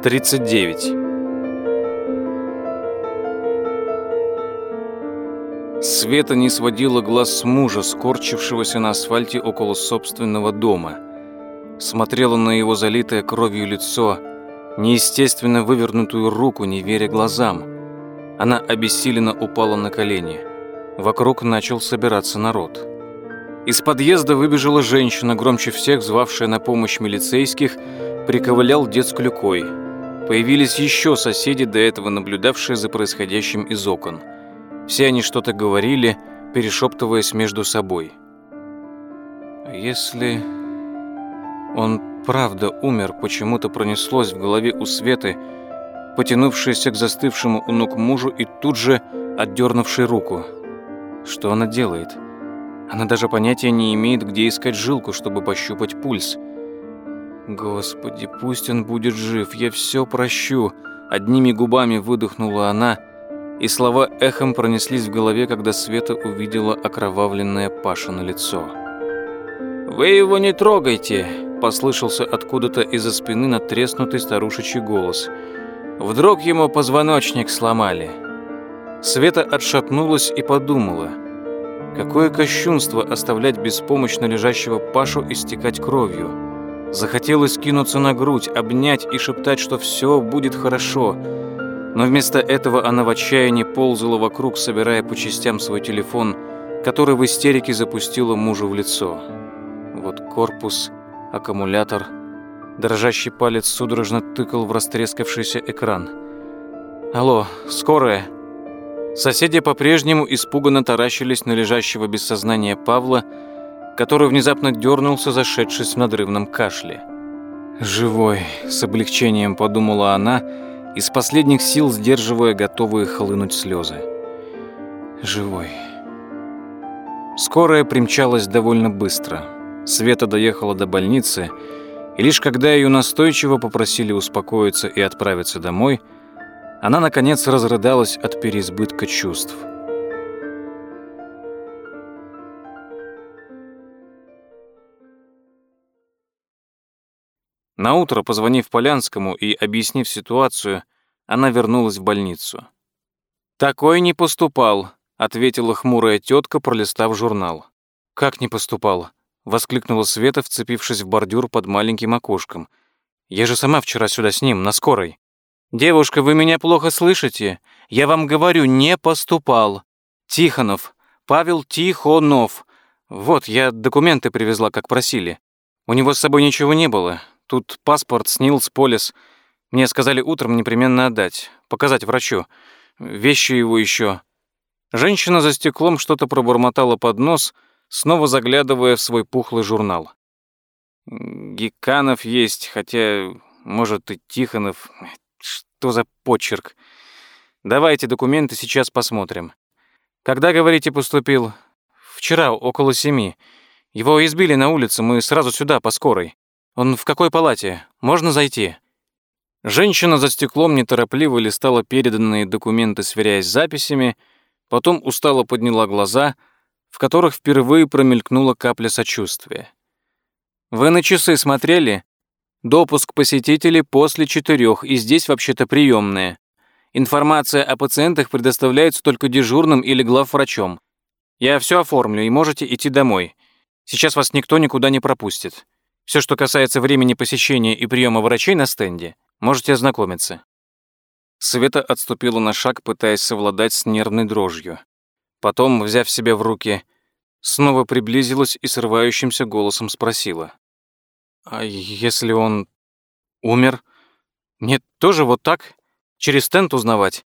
39. Света не сводила глаз с мужа, скорчившегося на асфальте около собственного дома. Смотрела на его залитое кровью лицо, неестественно вывернутую руку, не веря глазам. Она обессиленно упала на колени. Вокруг начал собираться народ. Из подъезда выбежала женщина, громче всех звавшая на помощь милицейских, приковылял дед с клюкой. Появились еще соседи, до этого наблюдавшие за происходящим из окон. Все они что-то говорили, перешептываясь между собой. «А если он правда умер, почему-то пронеслось в голове у Светы, потянувшаяся к застывшему у ног мужу и тут же отдернувшей руку. Что она делает? Она даже понятия не имеет, где искать жилку, чтобы пощупать пульс. «Господи, пусть он будет жив, я все прощу!» Одними губами выдохнула она, и слова эхом пронеслись в голове, когда Света увидела окровавленное Паша на лицо. «Вы его не трогайте!» – послышался откуда-то из-за спины натреснутый старушечий голос. «Вдруг ему позвоночник сломали?» Света отшатнулась и подумала. Какое кощунство оставлять беспомощно лежащего Пашу истекать кровью. Захотелось кинуться на грудь, обнять и шептать, что все будет хорошо. Но вместо этого она в отчаянии ползала вокруг, собирая по частям свой телефон, который в истерике запустила мужу в лицо. Вот корпус, аккумулятор. Дрожащий палец судорожно тыкал в растрескавшийся экран. «Алло, скорая!» Соседи по-прежнему испуганно таращились на лежащего без сознания Павла, который внезапно дернулся, зашедшись в надрывном кашле. «Живой», — с облегчением подумала она, из последних сил сдерживая готовые хлынуть слезы. «Живой». Скорая примчалась довольно быстро. Света доехала до больницы, и лишь когда ее настойчиво попросили успокоиться и отправиться домой, она, наконец, разрыдалась от переизбытка чувств. Наутро, позвонив Полянскому и объяснив ситуацию, она вернулась в больницу. «Такой не поступал», — ответила хмурая тетка, пролистав журнал. «Как не поступал?» — воскликнула Света, вцепившись в бордюр под маленьким окошком. «Я же сама вчера сюда с ним, на скорой». «Девушка, вы меня плохо слышите? Я вам говорю, не поступал. Тихонов, Павел Тихонов. Вот, я документы привезла, как просили. У него с собой ничего не было. Тут паспорт, СНИЛС, полис. Мне сказали утром непременно отдать, показать врачу. Вещи его еще. Женщина за стеклом что-то пробормотала под нос, снова заглядывая в свой пухлый журнал. Гиканов есть, хотя, может, и Тихонов. Что за почерк? Давайте документы сейчас посмотрим. Когда, говорите, поступил? Вчера, около семи. Его избили на улице, мы сразу сюда, по скорой. Он в какой палате? Можно зайти?» Женщина за стеклом неторопливо листала переданные документы, сверяясь с записями, потом устало подняла глаза, в которых впервые промелькнула капля сочувствия. «Вы на часы смотрели? Допуск посетителей после четырех, и здесь вообще-то приемная. Информация о пациентах предоставляется только дежурным или главврачом. Я все оформлю, и можете идти домой. Сейчас вас никто никуда не пропустит. Все, что касается времени посещения и приема врачей на стенде, можете ознакомиться». Света отступила на шаг, пытаясь совладать с нервной дрожью. Потом, взяв себя в руки, снова приблизилась и срывающимся голосом спросила. «А если он умер? Мне тоже вот так? Через стенд узнавать?»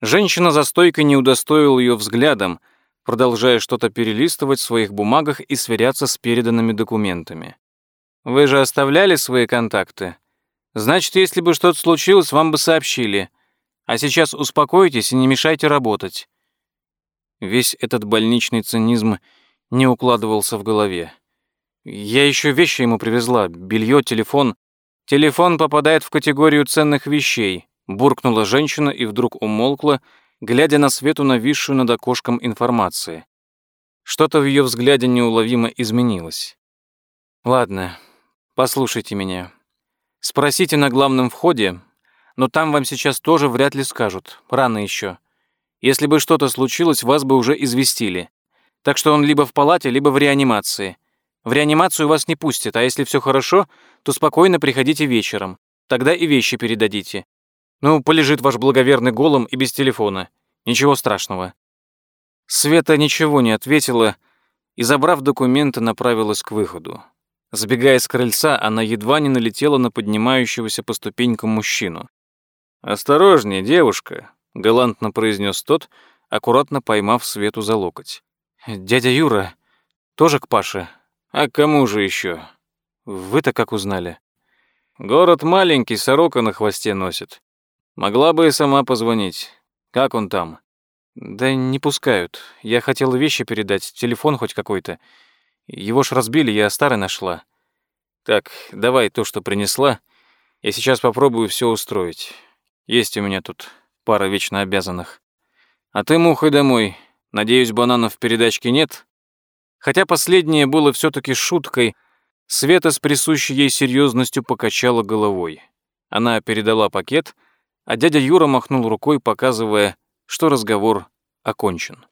Женщина за стойкой не удостоила ее взглядом, продолжая что-то перелистывать в своих бумагах и сверяться с переданными документами. Вы же оставляли свои контакты? Значит, если бы что-то случилось, вам бы сообщили. А сейчас успокойтесь и не мешайте работать». Весь этот больничный цинизм не укладывался в голове. Я еще вещи ему привезла, белье, телефон. Телефон попадает в категорию ценных вещей, буркнула женщина и вдруг умолкла, глядя на свету нависшую над окошком информации. Что-то в ее взгляде неуловимо изменилось. Ладно, Послушайте меня. Спросите на главном входе, но там вам сейчас тоже вряд ли скажут. Рано еще. Если бы что-то случилось, вас бы уже известили. Так что он либо в палате, либо в реанимации. В реанимацию вас не пустят, а если все хорошо, то спокойно приходите вечером. Тогда и вещи передадите. Ну, полежит ваш благоверный голым и без телефона. Ничего страшного». Света ничего не ответила и, забрав документы, направилась к выходу. Сбегая с крыльца, она едва не налетела на поднимающегося по ступенькам мужчину. «Осторожнее, девушка», — галантно произнес тот, аккуратно поймав Свету за локоть. «Дядя Юра тоже к Паше?» «А кому же еще? Вы-то как узнали?» «Город маленький, сорока на хвосте носит. Могла бы и сама позвонить. Как он там?» «Да не пускают. Я хотела вещи передать, телефон хоть какой-то. Его ж разбили, я старый нашла. Так, давай то, что принесла. Я сейчас попробую все устроить. Есть у меня тут пара вечно обязанных. А ты мухой домой. Надеюсь, бананов в передачке нет?» Хотя последнее было все таки шуткой, Света с присущей ей серьезностью покачала головой. Она передала пакет, а дядя Юра махнул рукой, показывая, что разговор окончен.